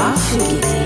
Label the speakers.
Speaker 1: Sprachgebiet.